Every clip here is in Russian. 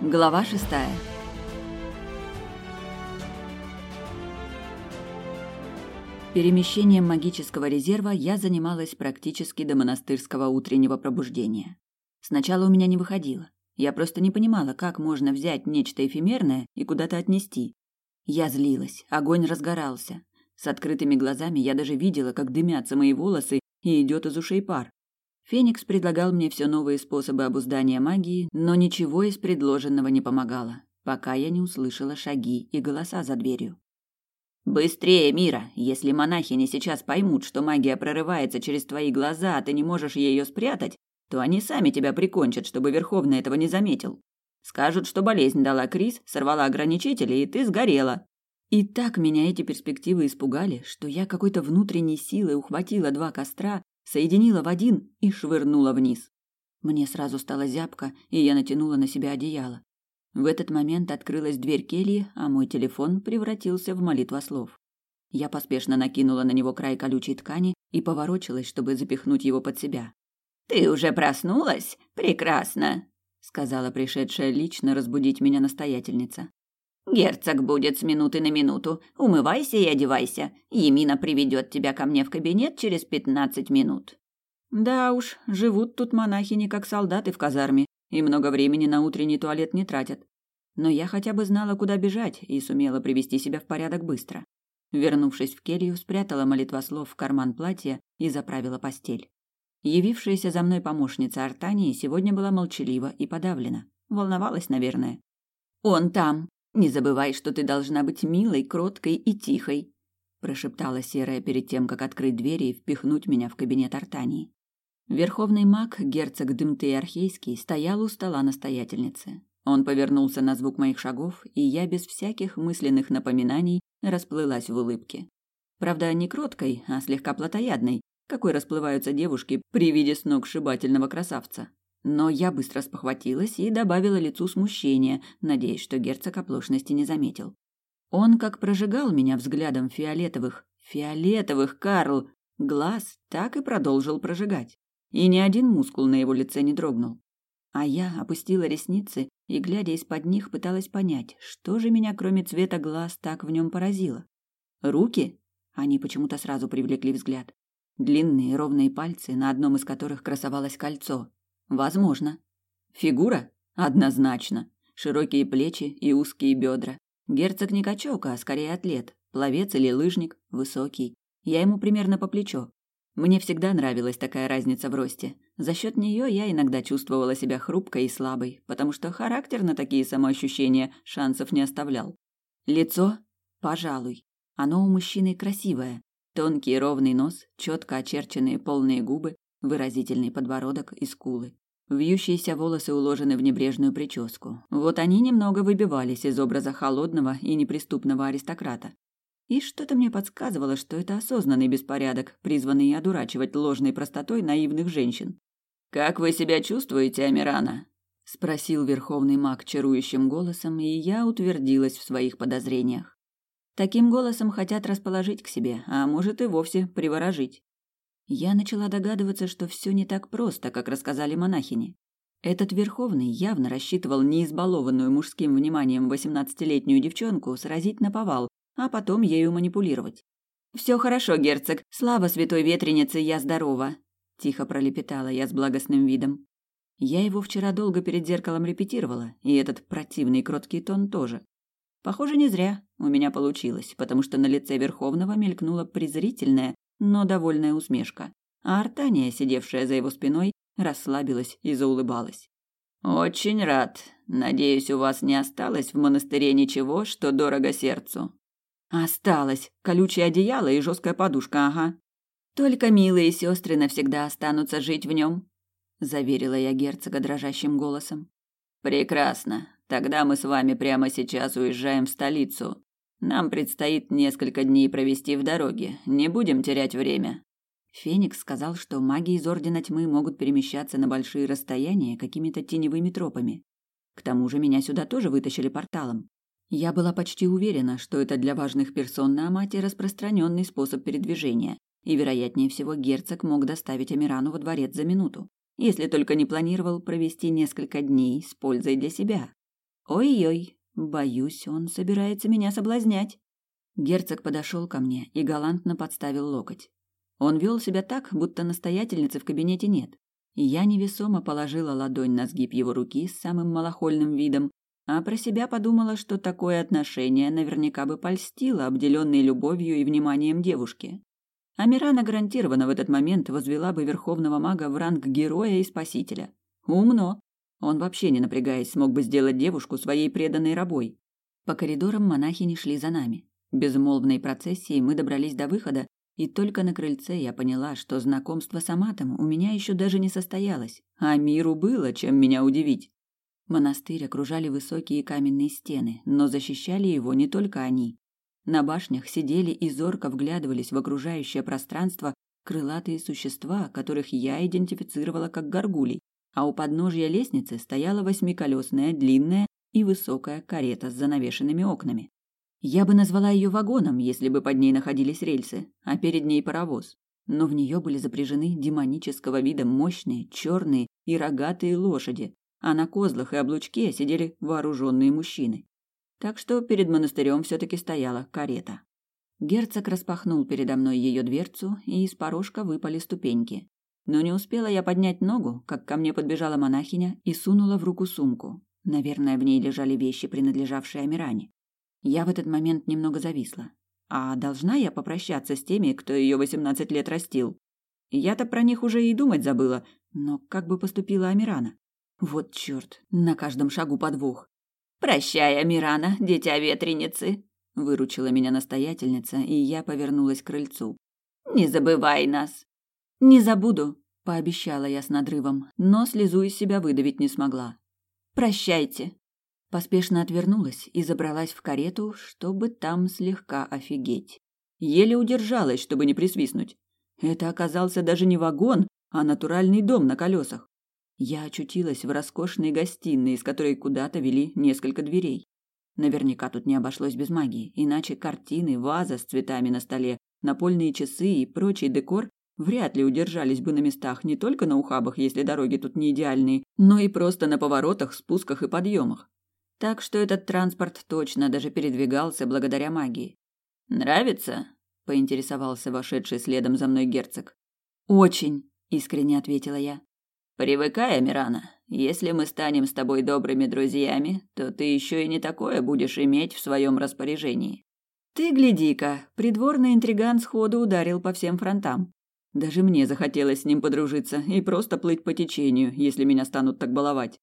Глава шестая. Перемещением магического резерва я занималась практически до монастырского утреннего пробуждения. Сначала у меня не выходило. Я просто не понимала, как можно взять нечто эфемерное и куда-то отнести. Я злилась, огонь разгорался. С открытыми глазами я даже видела, как дымятся мои волосы и идет из ушей пар. Феникс предлагал мне все новые способы обуздания магии, но ничего из предложенного не помогало, пока я не услышала шаги и голоса за дверью. «Быстрее, Мира! Если монахини сейчас поймут, что магия прорывается через твои глаза, а ты не можешь ее спрятать, то они сами тебя прикончат, чтобы Верховный этого не заметил. Скажут, что болезнь дала Крис, сорвала ограничители, и ты сгорела». И так меня эти перспективы испугали, что я какой-то внутренней силой ухватила два костра соединила в один и швырнула вниз. Мне сразу стало зябко, и я натянула на себя одеяло. В этот момент открылась дверь кельи, а мой телефон превратился в молитвослов. Я поспешно накинула на него край колючей ткани и поворочилась, чтобы запихнуть его под себя. «Ты уже проснулась? Прекрасно!» — сказала пришедшая лично разбудить меня настоятельница. Герцог будет с минуты на минуту. Умывайся и одевайся. Емина приведет тебя ко мне в кабинет через пятнадцать минут. Да уж, живут тут монахини как солдаты в казарме и много времени на утренний туалет не тратят. Но я хотя бы знала, куда бежать и сумела привести себя в порядок быстро. Вернувшись в келью, спрятала молитвослов в карман платья и заправила постель. Явившаяся за мной помощница Артании сегодня была молчалива и подавлена. Волновалась, наверное. «Он там!» Не забывай, что ты должна быть милой, кроткой и тихой, прошептала серая перед тем, как открыть двери и впихнуть меня в кабинет Артании. Верховный маг, герцог Дымты Архейский, стоял у стола настоятельницы. Он повернулся на звук моих шагов, и я без всяких мысленных напоминаний расплылась в улыбке. Правда, не кроткой, а слегка плотоядной, какой расплываются девушки при виде сногсшибательного красавца. Но я быстро спохватилась и добавила лицу смущения, надеясь, что герцог оплошности не заметил. Он как прожигал меня взглядом фиолетовых, фиолетовых, Карл, глаз, так и продолжил прожигать. И ни один мускул на его лице не дрогнул. А я опустила ресницы и, глядя из-под них, пыталась понять, что же меня, кроме цвета глаз, так в нем поразило. Руки? Они почему-то сразу привлекли взгляд. Длинные ровные пальцы, на одном из которых красовалось кольцо, Возможно. Фигура? Однозначно. Широкие плечи и узкие бедра. Герцог не качок, а скорее атлет. Пловец или лыжник. Высокий. Я ему примерно по плечо. Мне всегда нравилась такая разница в росте. За счет нее я иногда чувствовала себя хрупкой и слабой, потому что характер на такие самоощущения шансов не оставлял. Лицо? Пожалуй. Оно у мужчины красивое. Тонкий ровный нос, четко очерченные полные губы, выразительный подбородок и скулы. Вьющиеся волосы уложены в небрежную прическу. Вот они немного выбивались из образа холодного и неприступного аристократа. И что-то мне подсказывало, что это осознанный беспорядок, призванный одурачивать ложной простотой наивных женщин. «Как вы себя чувствуете, Амирана?» – спросил верховный маг чарующим голосом, и я утвердилась в своих подозрениях. Таким голосом хотят расположить к себе, а может и вовсе приворожить. Я начала догадываться, что все не так просто, как рассказали монахини. Этот Верховный явно рассчитывал неизбалованную мужским вниманием восемнадцатилетнюю девчонку сразить на повал, а потом ею манипулировать. «Все хорошо, герцог. Слава святой ветренице, я здорова!» Тихо пролепетала я с благостным видом. Я его вчера долго перед зеркалом репетировала, и этот противный кроткий тон тоже. Похоже, не зря у меня получилось, потому что на лице Верховного мелькнула презрительная, но довольная усмешка. А Артания, сидевшая за его спиной, расслабилась и заулыбалась. «Очень рад. Надеюсь, у вас не осталось в монастыре ничего, что дорого сердцу». «Осталось. Колючее одеяло и жесткая подушка, ага. Только милые сестры навсегда останутся жить в нем», — заверила я герцога дрожащим голосом. «Прекрасно. Тогда мы с вами прямо сейчас уезжаем в столицу. Нам предстоит несколько дней провести в дороге. Не будем терять время. Феникс сказал, что маги из Ордена Тьмы могут перемещаться на большие расстояния какими-то теневыми тропами. К тому же меня сюда тоже вытащили порталом. Я была почти уверена, что это для важных персон на Амате распространенный способ передвижения, и, вероятнее всего, герцог мог доставить Амирану во дворец за минуту, если только не планировал провести несколько дней с пользой для себя. Ой-ой, боюсь, он собирается меня соблазнять. Герцог подошел ко мне и галантно подставил локоть. Он вел себя так, будто настоятельницы в кабинете нет. Я невесомо положила ладонь на сгиб его руки с самым малохольным видом, а про себя подумала, что такое отношение наверняка бы польстило обделенной любовью и вниманием девушке. Амирана гарантированно в этот момент возвела бы верховного мага в ранг героя и спасителя. Умно. Он вообще не напрягаясь смог бы сделать девушку своей преданной рабой. По коридорам монахи не шли за нами. Безмолвной процессией мы добрались до выхода, и только на крыльце я поняла, что знакомство с Аматом у меня еще даже не состоялось, а миру было чем меня удивить. Монастырь окружали высокие каменные стены, но защищали его не только они. На башнях сидели и зорко вглядывались в окружающее пространство крылатые существа, которых я идентифицировала как горгулей а у подножья лестницы стояла восьмиколесная, длинная и высокая карета с занавешенными окнами. Я бы назвала ее вагоном, если бы под ней находились рельсы, а перед ней паровоз. Но в нее были запряжены демонического вида мощные, черные и рогатые лошади, а на козлах и облучке сидели вооруженные мужчины. Так что перед монастырем все-таки стояла карета. Герцог распахнул передо мной ее дверцу, и из порожка выпали ступеньки. Но не успела я поднять ногу, как ко мне подбежала монахиня и сунула в руку сумку. Наверное, в ней лежали вещи, принадлежавшие Амиране. Я в этот момент немного зависла. А должна я попрощаться с теми, кто ее восемнадцать лет растил? Я-то про них уже и думать забыла, но как бы поступила Амирана? Вот черт, на каждом шагу подвох. «Прощай, Амирана, дитя ветреницы!» Выручила меня настоятельница, и я повернулась к крыльцу. «Не забывай нас!» Не забуду, пообещала я с надрывом, но слезу из себя выдавить не смогла. Прощайте. Поспешно отвернулась и забралась в карету, чтобы там слегка офигеть. Еле удержалась, чтобы не присвистнуть. Это оказался даже не вагон, а натуральный дом на колесах. Я очутилась в роскошной гостиной, из которой куда-то вели несколько дверей. Наверняка тут не обошлось без магии, иначе картины, ваза с цветами на столе, напольные часы и прочий декор вряд ли удержались бы на местах не только на ухабах, если дороги тут не идеальные, но и просто на поворотах, спусках и подъемах. Так что этот транспорт точно даже передвигался благодаря магии. «Нравится?» – поинтересовался вошедший следом за мной герцог. «Очень», – искренне ответила я. «Привыкай, Амирана. Если мы станем с тобой добрыми друзьями, то ты еще и не такое будешь иметь в своем распоряжении». «Ты гляди-ка, придворный интриган сходу ударил по всем фронтам. Даже мне захотелось с ним подружиться и просто плыть по течению, если меня станут так баловать.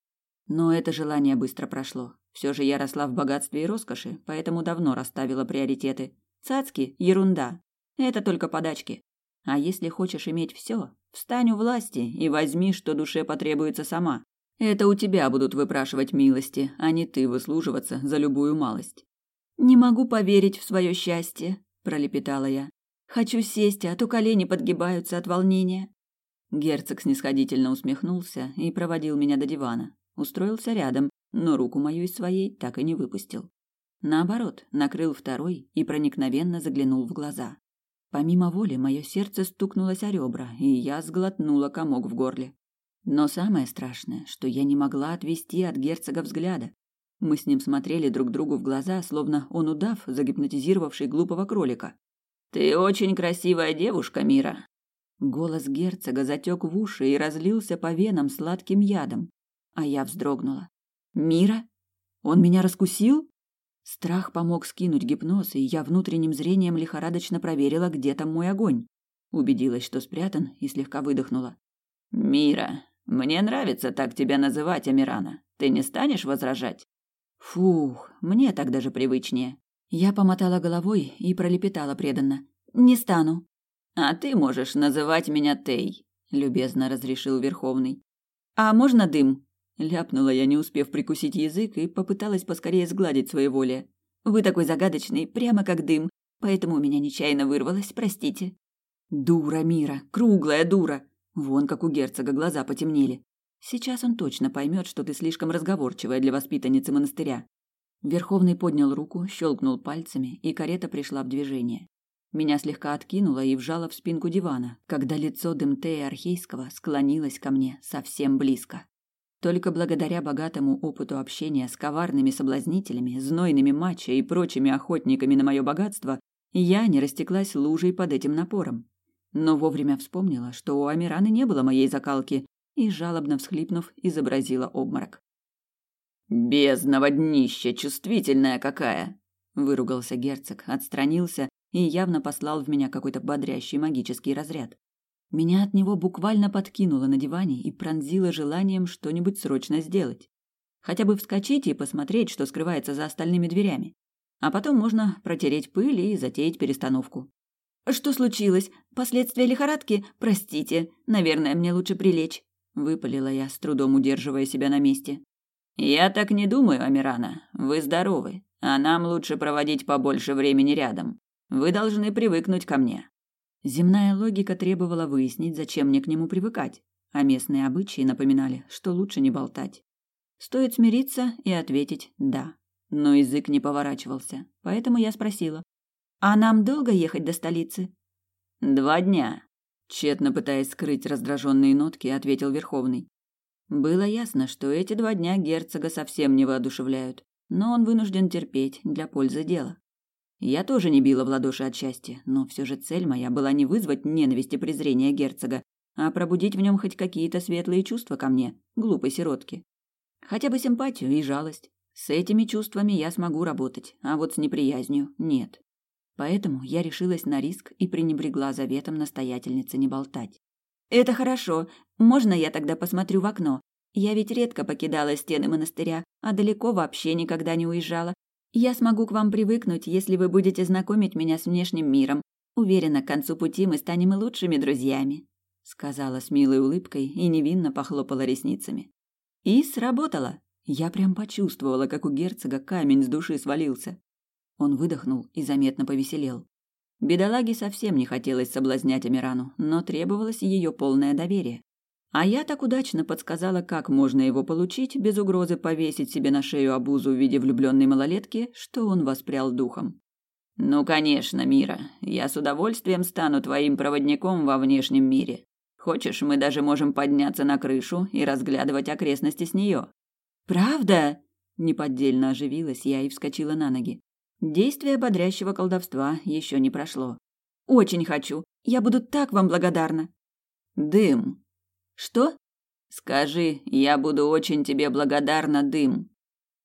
Но это желание быстро прошло. Все же я росла в богатстве и роскоши, поэтому давно расставила приоритеты. Цацки – ерунда. Это только подачки. А если хочешь иметь все, встань у власти и возьми, что душе потребуется сама. Это у тебя будут выпрашивать милости, а не ты выслуживаться за любую малость. «Не могу поверить в свое счастье», – пролепетала я. Хочу сесть, а то колени подгибаются от волнения. Герцог снисходительно усмехнулся и проводил меня до дивана. Устроился рядом, но руку мою из своей так и не выпустил. Наоборот, накрыл второй и проникновенно заглянул в глаза. Помимо воли, мое сердце стукнулось о ребра, и я сглотнула комок в горле. Но самое страшное, что я не могла отвести от герцога взгляда. Мы с ним смотрели друг другу в глаза, словно он удав, загипнотизировавший глупого кролика. Ты очень красивая девушка, Мира. Голос герцога затек в уши и разлился по венам сладким ядом, а я вздрогнула. Мира? Он меня раскусил? Страх помог скинуть гипноз, и я внутренним зрением лихорадочно проверила, где там мой огонь. Убедилась, что спрятан, и слегка выдохнула. Мира, мне нравится так тебя называть, Амирана. Ты не станешь возражать? Фух, мне так даже привычнее. Я помотала головой и пролепетала преданно. «Не стану». «А ты можешь называть меня Тей», — любезно разрешил Верховный. «А можно дым?» — ляпнула я, не успев прикусить язык, и попыталась поскорее сгладить своеволие. «Вы такой загадочный, прямо как дым, поэтому у меня нечаянно вырвалось, простите». «Дура, Мира, круглая дура!» Вон как у герцога глаза потемнели. Сейчас он точно поймет, что ты слишком разговорчивая для воспитанницы монастыря. Верховный поднял руку, щелкнул пальцами, и карета пришла в движение. Меня слегка откинуло и вжало в спинку дивана, когда лицо Демтея Архейского склонилось ко мне совсем близко. Только благодаря богатому опыту общения с коварными соблазнителями, знойными мачо и прочими охотниками на мое богатство, я не растеклась лужей под этим напором. Но вовремя вспомнила, что у Амираны не было моей закалки, и, жалобно всхлипнув, изобразила обморок. «Бездного днища, чувствительная какая!» – выругался герцог, отстранился и явно послал в меня какой-то бодрящий магический разряд. Меня от него буквально подкинуло на диване и пронзило желанием что-нибудь срочно сделать. Хотя бы вскочить и посмотреть, что скрывается за остальными дверями. А потом можно протереть пыль и затеять перестановку. «Что случилось? Последствия лихорадки? Простите. Наверное, мне лучше прилечь», — выпалила я, с трудом удерживая себя на месте. «Я так не думаю, Амирана. Вы здоровы, а нам лучше проводить побольше времени рядом. Вы должны привыкнуть ко мне». Земная логика требовала выяснить, зачем мне к нему привыкать, а местные обычаи напоминали, что лучше не болтать. Стоит смириться и ответить «да». Но язык не поворачивался, поэтому я спросила. «А нам долго ехать до столицы?» «Два дня», — тщетно пытаясь скрыть раздраженные нотки, ответил Верховный. Было ясно, что эти два дня герцога совсем не воодушевляют, но он вынужден терпеть для пользы дела. Я тоже не била в ладоши от счастья, но все же цель моя была не вызвать ненависть и презрение герцога, а пробудить в нем хоть какие-то светлые чувства ко мне, глупой сиротке. Хотя бы симпатию и жалость. С этими чувствами я смогу работать, а вот с неприязнью нет. Поэтому я решилась на риск и пренебрегла заветом настоятельницы не болтать. «Это хорошо. Можно я тогда посмотрю в окно? Я ведь редко покидала стены монастыря, а далеко вообще никогда не уезжала, я смогу к вам привыкнуть, если вы будете знакомить меня с внешним миром. Уверена, к концу пути мы станем и лучшими друзьями», — сказала с милой улыбкой и невинно похлопала ресницами. И сработало. Я прям почувствовала, как у герцога камень с души свалился. Он выдохнул и заметно повеселел. Бедолаге совсем не хотелось соблазнять Амирану, но требовалось ее полное доверие. А я так удачно подсказала, как можно его получить, без угрозы повесить себе на шею обузу в виде влюбленной малолетки, что он воспрял духом. «Ну, конечно, Мира, я с удовольствием стану твоим проводником во внешнем мире. Хочешь, мы даже можем подняться на крышу и разглядывать окрестности с нее». «Правда?» – неподдельно оживилась я и вскочила на ноги. Действие бодрящего колдовства еще не прошло. «Очень хочу. Я буду так вам благодарна». «Дым», что? Скажи, я буду очень тебе благодарна, дым.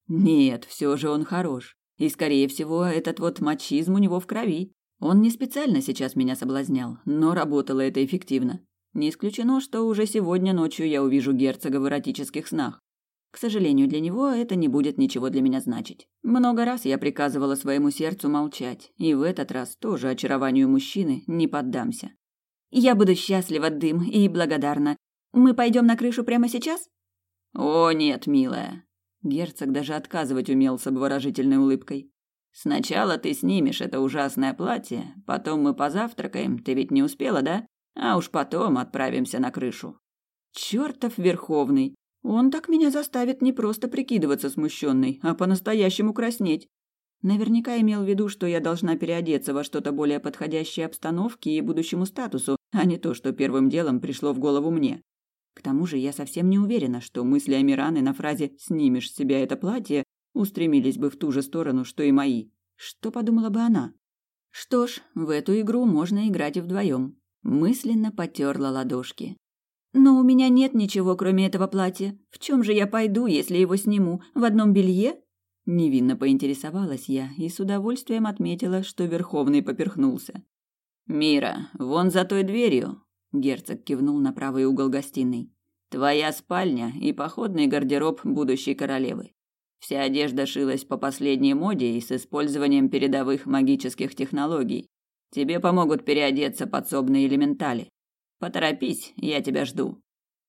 Нет, все же он хорош. И, скорее всего, этот вот мачизм у него в крови. Он не специально сейчас меня соблазнял, но работало это эффективно. Не исключено, что уже сегодня ночью я увижу герцога в эротических снах. К сожалению, для него это не будет ничего для меня значить. Много раз я приказывала своему сердцу молчать, и в этот раз тоже очарованию мужчины не поддамся. Я буду счастлива, Дым, и благодарна. Мы пойдем на крышу прямо сейчас? О, нет, милая. Герцог даже отказывать умел с обворожительной улыбкой. Сначала ты снимешь это ужасное платье, потом мы позавтракаем, ты ведь не успела, да? А уж потом отправимся на крышу. Чертов верховный. Он так меня заставит не просто прикидываться смущенной, а по-настоящему краснеть. Наверняка имел в виду, что я должна переодеться во что-то более подходящее обстановке и будущему статусу, а не то, что первым делом пришло в голову мне. К тому же я совсем не уверена, что мысли Амираны на фразе «снимешь с себя это платье» устремились бы в ту же сторону, что и мои. Что подумала бы она? Что ж, в эту игру можно играть и вдвоем. Мысленно потерла ладошки. Но у меня нет ничего, кроме этого платья. В чем же я пойду, если его сниму? В одном белье? Невинно поинтересовалась я и с удовольствием отметила, что Верховный поперхнулся. «Мира, вон за той дверью Герцог кивнул на правый угол гостиной. Твоя спальня и походный гардероб будущей королевы. Вся одежда шилась по последней моде и с использованием передовых магических технологий. Тебе помогут переодеться подсобные элементали. Поторопись, я тебя жду.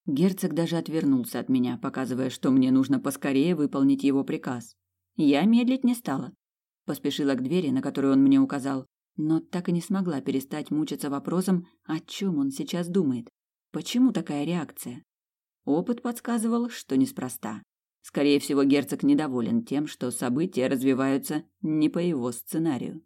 Герцог даже отвернулся от меня, показывая, что мне нужно поскорее выполнить его приказ. Я медлить не стала. Поспешила к двери, на которую он мне указал, но так и не смогла перестать мучиться вопросом, о чем он сейчас думает. Почему такая реакция? Опыт подсказывал, что неспроста. Скорее всего, герцог недоволен тем, что события развиваются не по его сценарию.